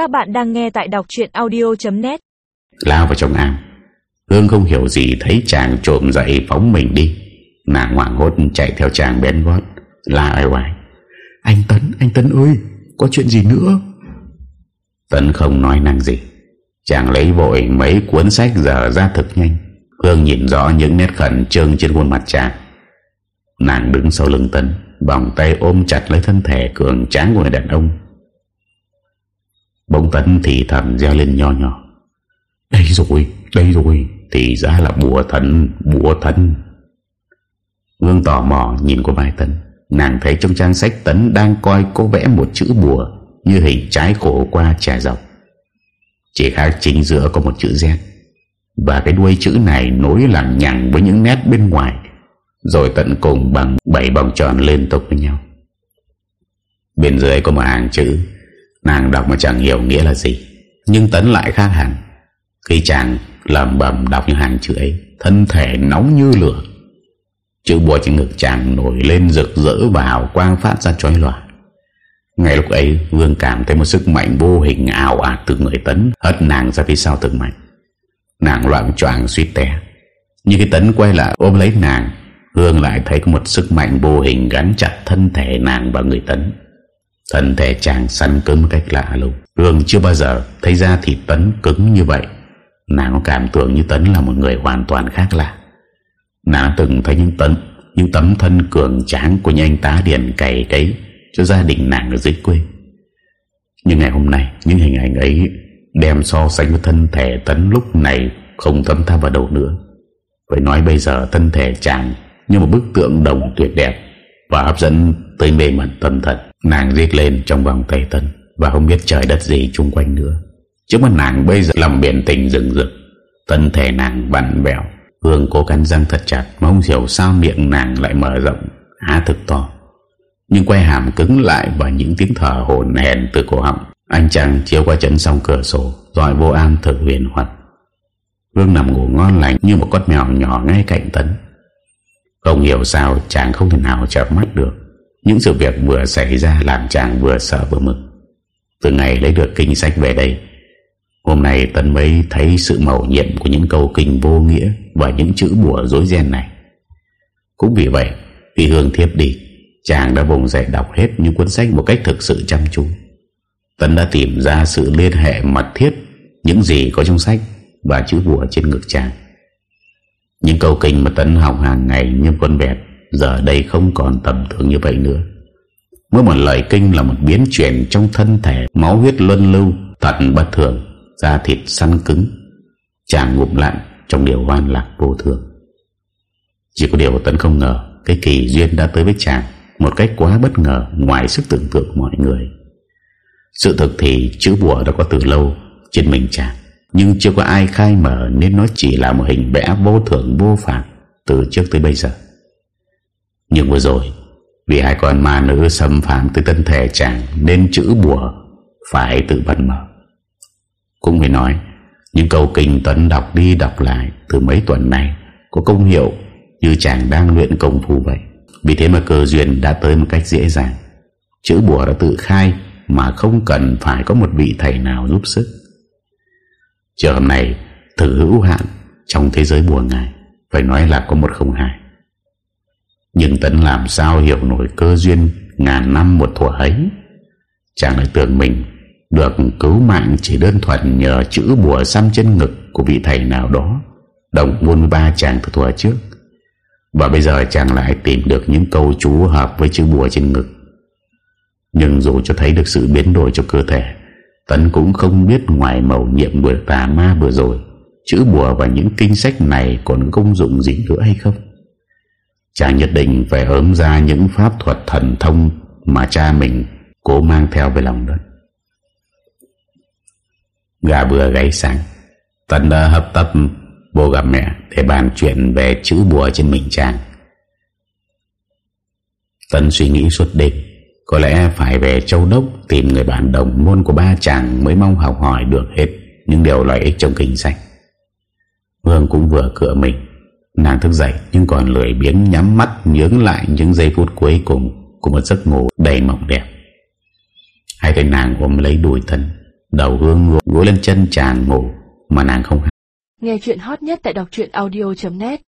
Các bạn đang nghe tại đọc chuyện audio.net Lao vào trong ao. Hương không hiểu gì thấy chàng trộm dậy phóng mình đi. Nàng hoảng hốt chạy theo chàng bén gót La ai hoài Anh Tấn, anh Tấn ơi Có chuyện gì nữa? Tấn không nói năng gì. Chàng lấy vội mấy cuốn sách dở ra thực nhanh. Hương nhìn rõ những nét khẩn trương trên khuôn mặt chàng. Nàng đứng sau lưng Tấn Vòng tay ôm chặt lấy thân thể cường tráng của người đàn ông Bỗng Tấn thì thầm reo lên nho nhỏ. Đây rồi, đây rồi Thì ra là bùa thần, bùa thần. Hương tò mò nhìn cô vai Tấn. Nàng thấy trong trang sách Tấn đang coi cô vẽ một chữ bùa Như hình trái khổ qua trẻ dọc. Chỉ khác chính giữa có một chữ Z. Và cái đuôi chữ này nối lằng nhằng với những nét bên ngoài Rồi tận cùng bằng bảy vòng tròn liên tục với nhau. Bên dưới có một hàng chữ. Nàng đọc mà chẳng hiểu nghĩa là gì. Nhưng Tấn lại khác hẳn. Khi chàng lầm bầm đọc những hàng chữ ấy, Thân thể nóng như lửa. Chữ bùa trên ngực chàng nổi lên rực rỡ và hào quang phát ra chói lòa. Ngay lúc ấy, Vương cảm thấy một sức mạnh vô hình ảo ạt từ người Tấn Hất nàng ra phía sau từng mạnh Nàng loạn choàng suýt té. Nhưng khi Tấn quay lại ôm lấy nàng Hương lại thấy có một sức mạnh vô hình gắn chặt thân thể nàng và người Tấn. Thân thể chàng săn cứng cách lạ lùng. Hương chưa bao giờ thấy ra thịt Tấn cứng như vậy. Nàng có cảm tưởng như Tấn là một người hoàn toàn khác lạ. Nàng từng thấy những tấn Những tấm thân cường tráng của những anh tá điền cày cấy Cho gia đình nàng ở dưới quê. Nhưng ngày hôm nay, Những hình ảnh ấy Đem so sánh với thân thể Tấn lúc này Không thấm tháp vào đầu nữa. Phải nói bây giờ thân thể chàng Như một bức tượng đồng tuyệt đẹp. Và hấp dẫn tới mê mẩn tâm thần. Nàng riết lên trong vòng tay Tấn Và không biết trời đất gì chung quanh nữa. Trước mắt nàng bây giờ làm biển tình rừng rực. Thân thể nàng vặn vẹo. Hương cố cắn răng thật chặt Mong hiểu sao miệng nàng lại mở rộng, Há thực to. Nhưng quay hàm cứng lại Và những tiếng thở hồn hèn từ cổ họng. Anh chàng chiếu qua chấn song cửa sổ Rồi vô an thực huyền hoặc. Hương nằm ngủ ngon lành Như một con mèo nhỏ ngay cạnh tấn không hiểu sao chàng không thể nào chợp mắt được Những sự việc vừa xảy ra Làm chàng vừa sợ vừa mừng Từ ngày lấy được kinh sách về đây Hôm nay Tấn mới thấy sự màu nhiệm của những câu kinh vô nghĩa và những chữ bùa dối ren này. Cũng vì vậy, khi Hương thiếp đi, chàng đã vùng dậy đọc hết những cuốn sách một cách thực sự chăm chú. Tấn đã tìm ra sự liên hệ mật thiết những gì có trong sách và chữ bùa trên ngực chàng. Những câu kinh mà Tấn học hàng ngày như con bẹt, giờ đây không còn tầm thường như vậy nữa. Mỗi một lời kinh là một biến chuyển trong thân thể, máu huyết luân lưu thật bất thường, da thịt săn cứng, chàng ngụm lặng trong điều hoan lạc vô thường. Chỉ có điều tấn không ngờ, cái kỳ duyên đã tới với chàng, một cách quá bất ngờ ngoài sức tưởng tượng mọi người. Sự thực thì chữ bùa đã có từ lâu trên mình chàng nhưng chưa có ai khai mở nên nó chỉ là một hình vẽ vô thưởng vô phạt từ trước tới bây giờ. Nhưng vừa rồi, vì hai con ma nữ xâm phạm tới thân thể chàng nên chữ bùa phải tự bật mở. Cũng phải nói, Những câu kinh tuấn đọc đi đọc lại Từ mấy tuần này Có công hiệu như chàng đang luyện công phu vậy. Vì thế mà cơ duyên đã tới một cách dễ dàng. Chữ bùa đã tự khai Mà không cần phải có một vị thầy nào giúp sức. Trường này Thử hữu hạn Trong thế giới bùa ngài. Phải nói là có một không hai. Nhưng Tấn làm sao hiểu nổi cơ duyên Ngàn năm một thuở ấy? Chàng lại tưởng mình được cứu mạng chỉ đơn thuần nhờ chữ bùa xăm trên ngực của vị thầy nào đó, đồng buôn ba chàng từ thuở trước. Và bây giờ chàng lại tìm được những câu chú hợp với chữ bùa trên ngực. Nhưng dù cho thấy được sự biến đổi cho cơ thể Tấn cũng không biết ngoài màu nhiệm vừa tà ma vừa rồi, Chữ bùa và những kinh sách này còn công dụng gì nữa hay không? Chàng nhất định phải ớm ra những pháp thuật thần thông Mà cha mình cố mang theo về lòng đất. Gà vừa gáy sáng Tấn đã hấp tập vô gặp mẹ Để bàn chuyện về chữ bùa trên mình chàng. Tấn suy nghĩ suốt đêm. Có lẽ phải về châu đốc Tìm người bạn đồng môn của ba chàng Mới mong học hỏi được hết Những điều lợi ích trong kinh sách. Hương cũng vừa cửa mình. Nàng thức dậy nhưng còn lười biếng nhắm mắt Nhướng lại những giây phút cuối cùng Của một giấc ngủ đầy mộng đẹp. Hai tay nàng ôm lấy đùi thân Đầu Hương gối lên chân chàng ngủ Mà nàng không hay Nghe chuyện hot nhất tại đọc truyện audio.net